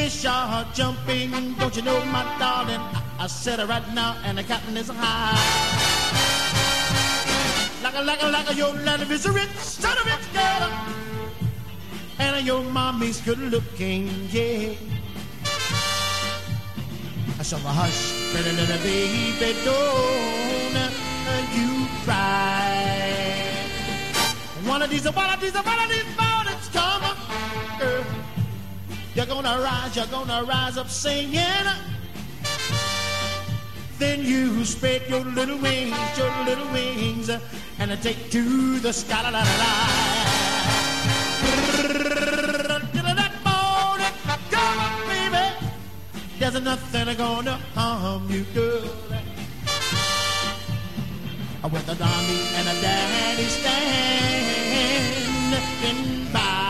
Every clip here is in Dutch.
Fish are jumping, don't you know, my darling? I, I said it right now, and the cotton is high. Like a, like a, like a, your land is a rich, son of rich girl. And your mommy's good looking, yeah. A hush, little baby, don't you cry. One of these, one of these, one of these mornings come, girl. You're gonna rise, you're gonna rise up singing. Then you spread your little wings, your little wings, and I take to the sky. La, la, la, la. That morning, come on, baby. There's nothing gonna harm you, girl. With the mommy and a daddy standing by.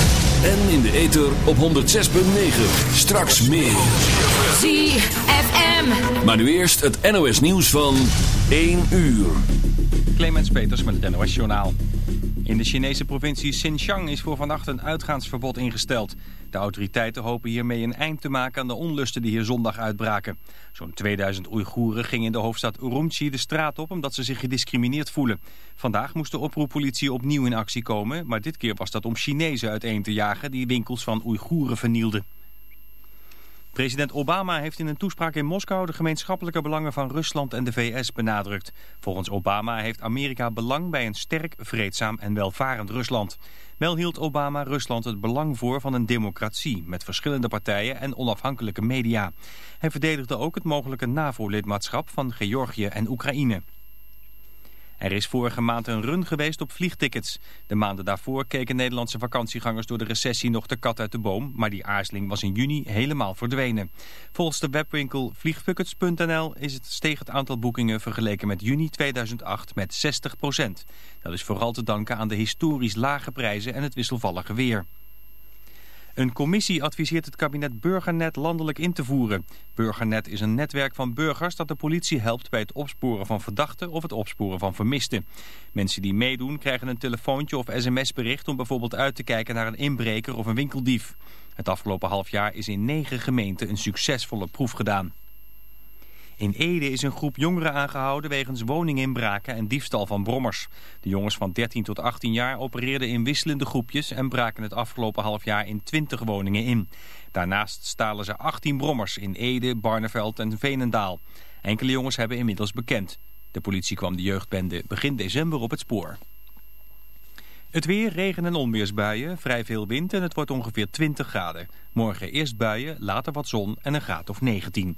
En in de ether op 106.9. Straks meer. ZFM. Maar nu eerst het NOS nieuws van 1 uur. Clemens Peters met het NOS Journaal. In de Chinese provincie Xinjiang is voor vannacht een uitgaansverbod ingesteld. De autoriteiten hopen hiermee een eind te maken aan de onlusten die hier zondag uitbraken. Zo'n 2000 Oeigoeren gingen in de hoofdstad Urumqi de straat op omdat ze zich gediscrimineerd voelen. Vandaag moest de oproeppolitie opnieuw in actie komen, maar dit keer was dat om Chinezen uiteen te jagen die winkels van Oeigoeren vernielden. President Obama heeft in een toespraak in Moskou de gemeenschappelijke belangen van Rusland en de VS benadrukt. Volgens Obama heeft Amerika belang bij een sterk, vreedzaam en welvarend Rusland. Wel hield Obama Rusland het belang voor van een democratie met verschillende partijen en onafhankelijke media. Hij verdedigde ook het mogelijke NAVO-lidmaatschap van Georgië en Oekraïne. Er is vorige maand een run geweest op vliegtickets. De maanden daarvoor keken Nederlandse vakantiegangers door de recessie nog de kat uit de boom, maar die aarzeling was in juni helemaal verdwenen. Volgens de webwinkel vliegtickets.nl is het steeg het aantal boekingen vergeleken met juni 2008 met 60% Dat is vooral te danken aan de historisch lage prijzen en het wisselvallige weer. Een commissie adviseert het kabinet Burgernet landelijk in te voeren. Burgernet is een netwerk van burgers dat de politie helpt bij het opsporen van verdachten of het opsporen van vermisten. Mensen die meedoen krijgen een telefoontje of sms-bericht om bijvoorbeeld uit te kijken naar een inbreker of een winkeldief. Het afgelopen half jaar is in negen gemeenten een succesvolle proef gedaan. In Ede is een groep jongeren aangehouden wegens woninginbraken en diefstal van brommers. De jongens van 13 tot 18 jaar opereerden in wisselende groepjes en braken het afgelopen half jaar in 20 woningen in. Daarnaast stalen ze 18 brommers in Ede, Barneveld en Veenendaal. Enkele jongens hebben inmiddels bekend. De politie kwam de jeugdbende begin december op het spoor. Het weer, regen en onweersbuien, vrij veel wind en het wordt ongeveer 20 graden. Morgen eerst buien, later wat zon en een graad of 19.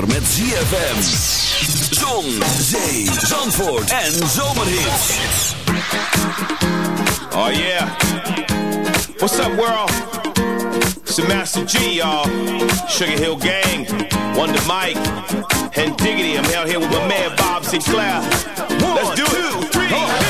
Zomer met ZFM. Zon, zee, zandvoort en zomerhits. Oh yeah. What's up, world? It's the Master G, y'all. Sugar Hill Gang, Wonder Mike, and Diggity. I'm out here with my man Bob Sinclair. Let's do it.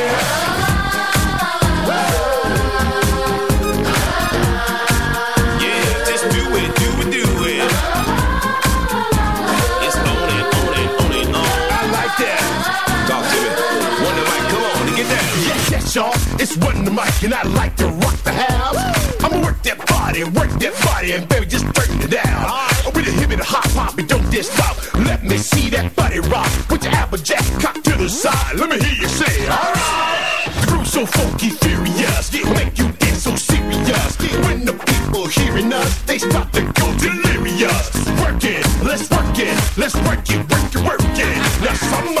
And I like to rock the house. I'ma work that body, work that body, and baby, just turn it down. With a hip and a hop hop, and don't diss stop. Let me see that body rock. Put your applejack cock to the side. Let me hear you say, alright. The groove's so funky, furious, it make you dance so serious. When the people hearing us, they start to go delirious. Work it, let's work it, let's work it, work it, work it. Now somebody,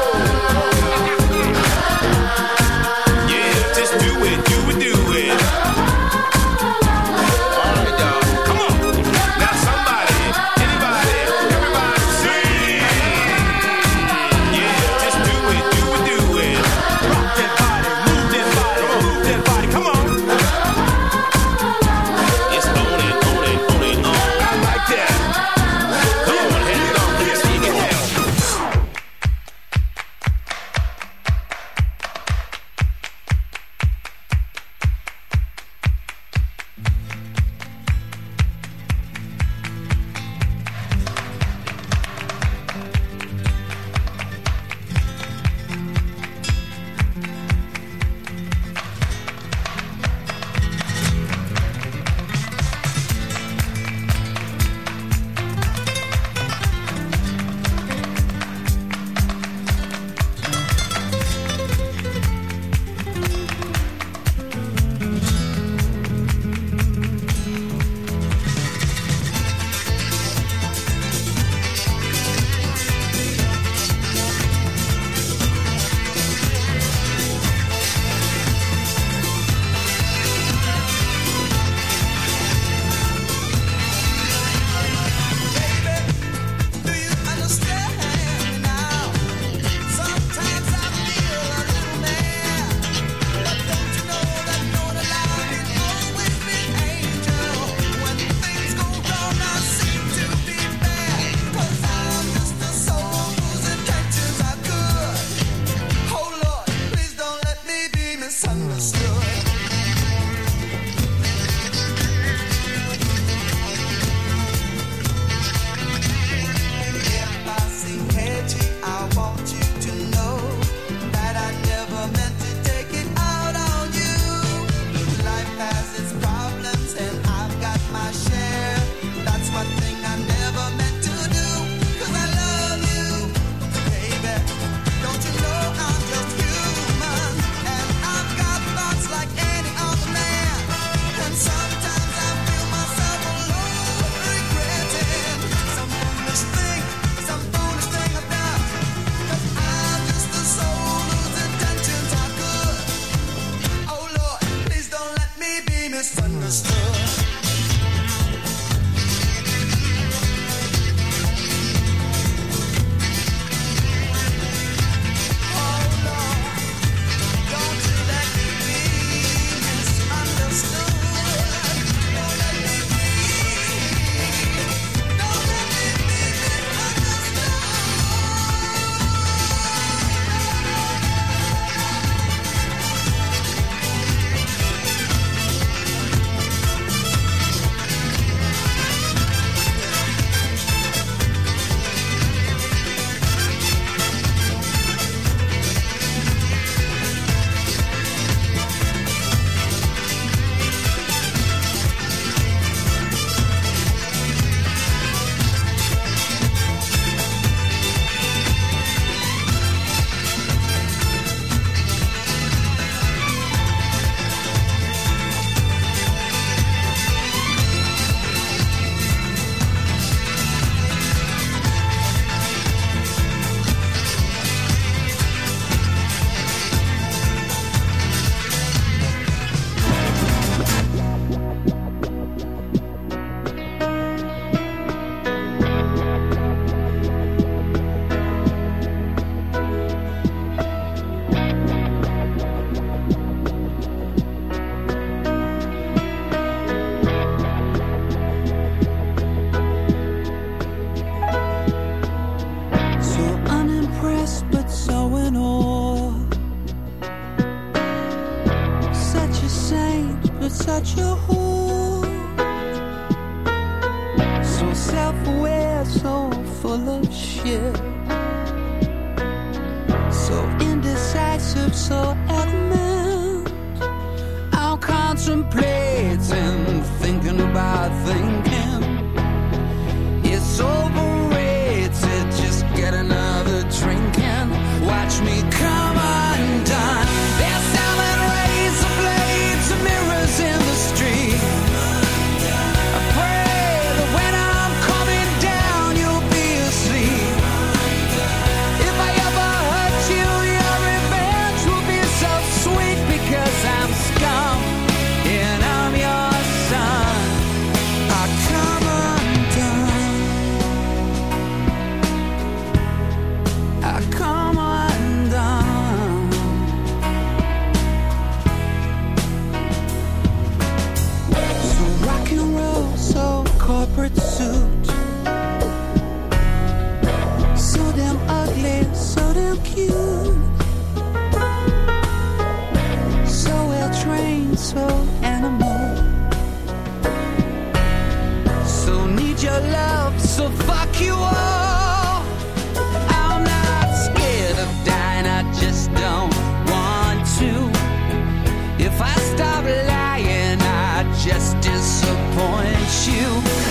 just disappoint you.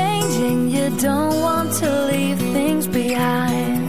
changing, you don't want to leave things behind.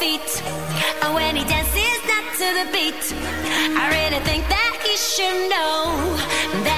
feet. And when he dances not to the beat, I really think that he should know that.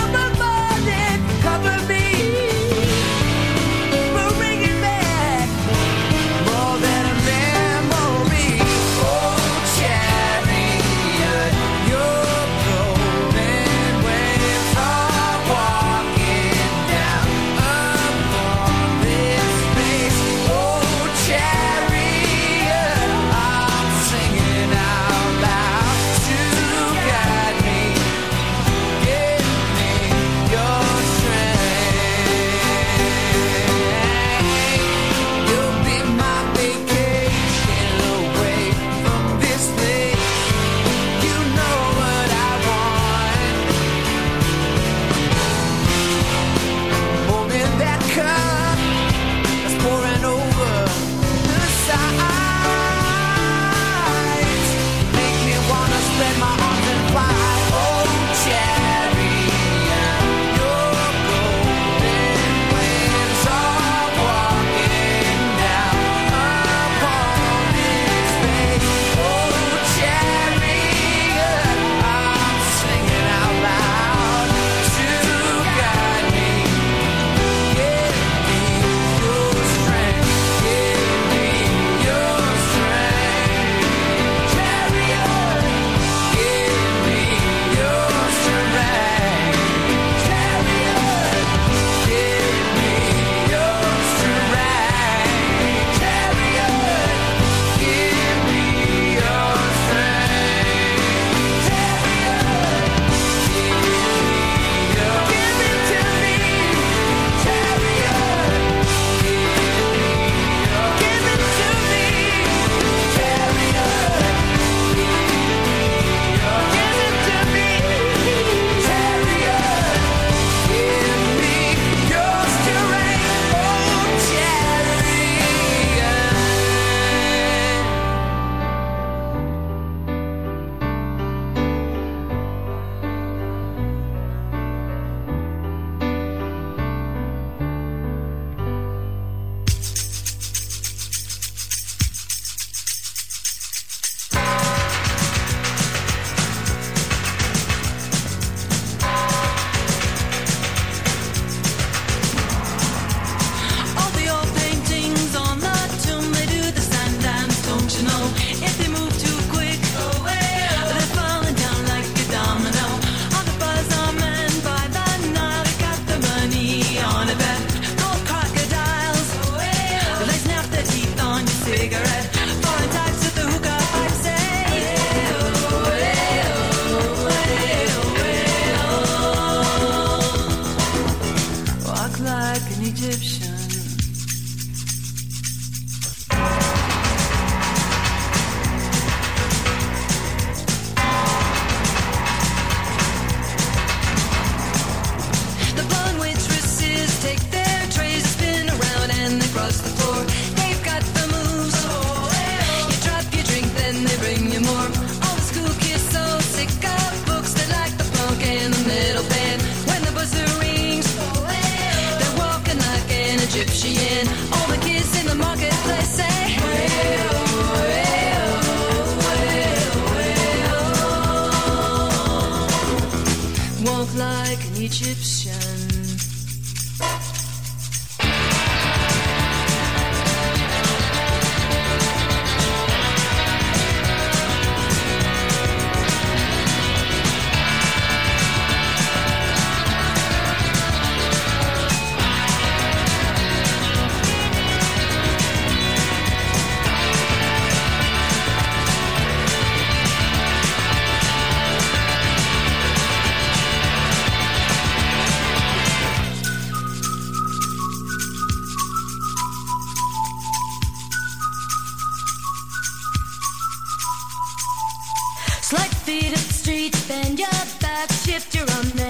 Beat up the street, bend your back, shift your arm.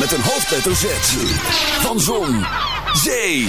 met een hoofdletter Z. Van Zon, Zee,